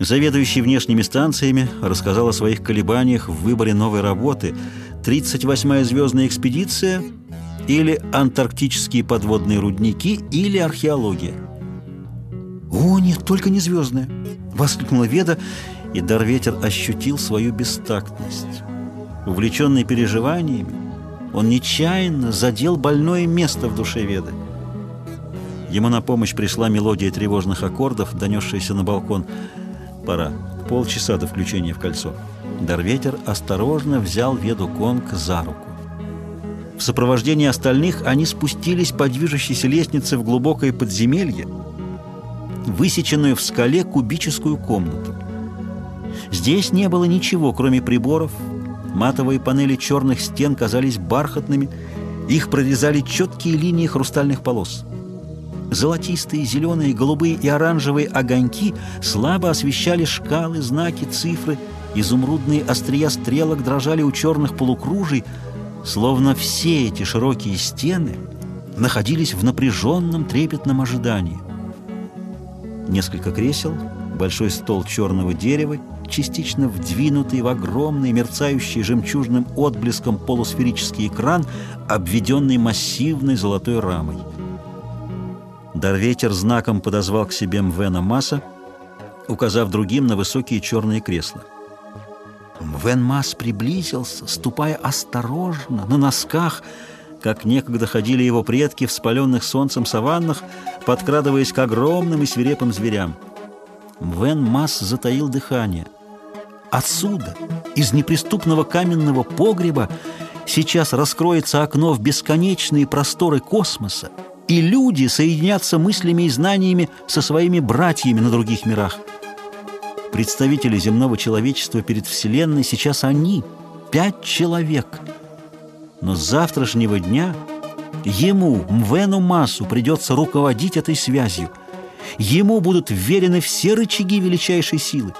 Заведующий внешними станциями рассказал о своих колебаниях в выборе новой работы. 38-я звездная экспедиция или антарктические подводные рудники или археология. «О, нет, только не звездная!» — воскликнула Веда, и Дарветер ощутил свою бестактность. Увлеченный переживаниями, он нечаянно задел больное место в душе Веды. Ему на помощь пришла мелодия тревожных аккордов, донесшаяся на балкон — Пора. Полчаса до включения в кольцо. Дарветер осторожно взял Веду Конг за руку. В сопровождении остальных они спустились по движущейся лестнице в глубокое подземелье, высеченную в скале кубическую комнату. Здесь не было ничего, кроме приборов. Матовые панели черных стен казались бархатными, их прорезали четкие линии хрустальных полос. Золотистые, зеленые, голубые и оранжевые огоньки слабо освещали шкалы, знаки, цифры. Изумрудные острия стрелок дрожали у черных полукружий, словно все эти широкие стены находились в напряженном трепетном ожидании. Несколько кресел, большой стол черного дерева, частично вдвинутый в огромный, мерцающий жемчужным отблеском полусферический экран, обведенный массивной золотой рамой. Дарветер знаком подозвал к себе Мвена Масса, указав другим на высокие черные кресла. Мвен Масс приблизился, ступая осторожно, на носках, как некогда ходили его предки в спаленных солнцем саваннах, подкрадываясь к огромным и свирепым зверям. Мвен Масс затаил дыхание. Отсюда, из неприступного каменного погреба, сейчас раскроется окно в бесконечные просторы космоса, и люди соединятся мыслями и знаниями со своими братьями на других мирах. Представители земного человечества перед Вселенной сейчас они, пять человек. Но с завтрашнего дня ему, Мвену Массу, придется руководить этой связью. Ему будут вверены все рычаги величайшей силы.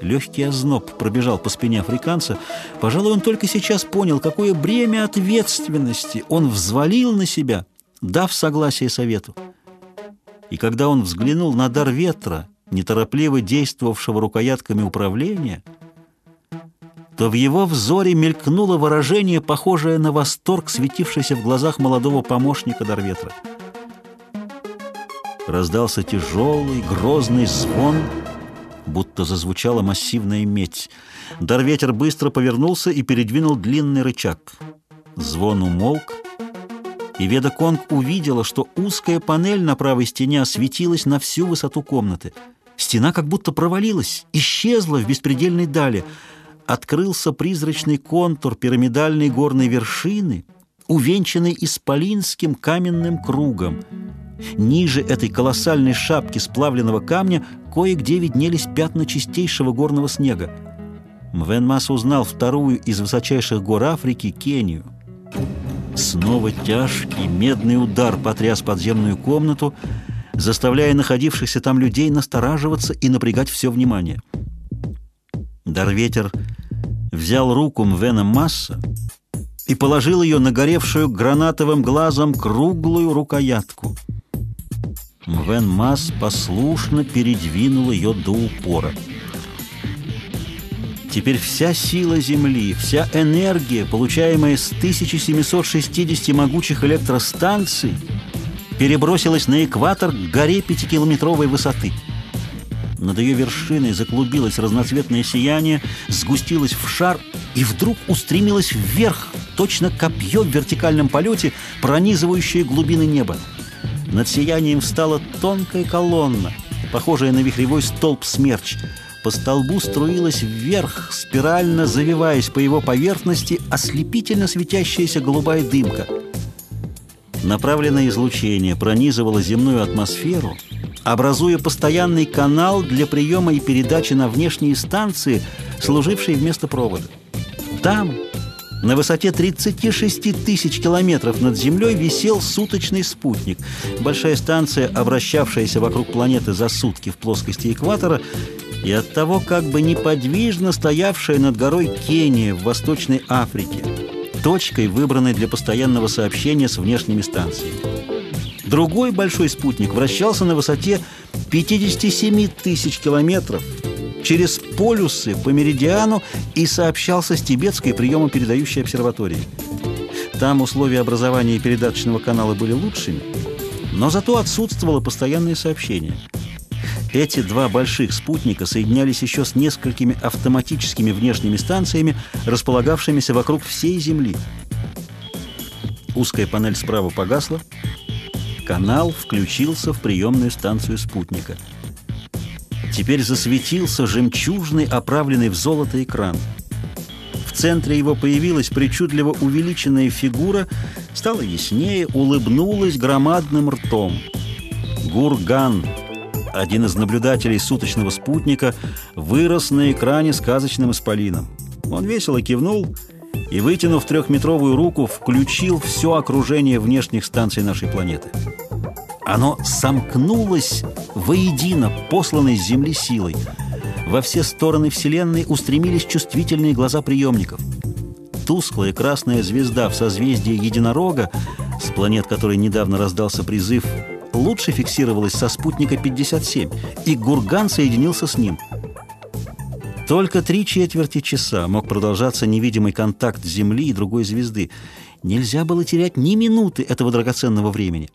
Легкий озноб пробежал по спине африканца. Пожалуй, он только сейчас понял, какое бремя ответственности он взвалил на себя – дав согласие совету. И когда он взглянул на дар ветра, неторопливо действовавшего рукоятками управления, то в его взоре мелькнуло выражение, похожее на восторг, светившийся в глазах молодого помощника Дарветра. Раздался тяжелый, грозный звон, будто зазвучала массивная медь. Дарветер быстро повернулся и передвинул длинный рычаг. Звон умолк, и Веда Конг увидела, что узкая панель на правой стене осветилась на всю высоту комнаты. Стена как будто провалилась, исчезла в беспредельной дали. Открылся призрачный контур пирамидальной горной вершины, увенчанный исполинским каменным кругом. Ниже этой колоссальной шапки сплавленного камня кое-где виднелись пятна чистейшего горного снега. Мвен Мас узнал вторую из высочайших гор Африки – Кению. Снова тяжкий медный удар потряс подземную комнату, заставляя находившихся там людей настораживаться и напрягать все внимание. Дарветер взял руку Мвена Масса и положил ее на горевшую гранатовым глазом круглую рукоятку. Мвен Масс послушно передвинул ее до упора. Теперь вся сила Земли, вся энергия, получаемая с 1760 могучих электростанций, перебросилась на экватор к горе пятикилометровой высоты. Над ее вершиной заклубилось разноцветное сияние, сгустилось в шар и вдруг устремилось вверх, точно копье в вертикальном полете, пронизывающее глубины неба. Над сиянием встала тонкая колонна, похожая на вихревой столб смерч – по столбу струилась вверх, спирально завиваясь по его поверхности, ослепительно светящаяся голубая дымка. Направленное излучение пронизывало земную атмосферу, образуя постоянный канал для приема и передачи на внешние станции, служившие вместо провода. Там, на высоте 36 тысяч километров над Землей висел суточный спутник. Большая станция, обращавшаяся вокруг планеты за сутки в плоскости экватора, и от того как бы неподвижно стоявшая над горой Кения в Восточной Африке, точкой, выбранной для постоянного сообщения с внешними станциями. Другой большой спутник вращался на высоте 57 тысяч километров через полюсы по меридиану и сообщался с тибетской приемопередающей обсерваторией. Там условия образования передаточного канала были лучшими, но зато отсутствовало постоянное сообщение. Эти два больших спутника соединялись еще с несколькими автоматическими внешними станциями, располагавшимися вокруг всей Земли. Узкая панель справа погасла, канал включился в приемную станцию спутника. Теперь засветился жемчужный, оправленный в золото экран. В центре его появилась причудливо увеличенная фигура, стала яснее, улыбнулась громадным ртом. Гурган, один из наблюдателей суточного спутника, вырос на экране сказочным исполином. Он весело кивнул и, вытянув трехметровую руку, включил все окружение внешних станций нашей планеты. Оно сомкнулось воедино, посланной с Земли силой. Во все стороны Вселенной устремились чувствительные глаза приемников. Тусклая красная звезда в созвездии Единорога, с планет которой недавно раздался призыв, лучше фиксировалась со спутника 57, и Гурган соединился с ним. Только три четверти часа мог продолжаться невидимый контакт Земли и другой звезды. Нельзя было терять ни минуты этого драгоценного времени.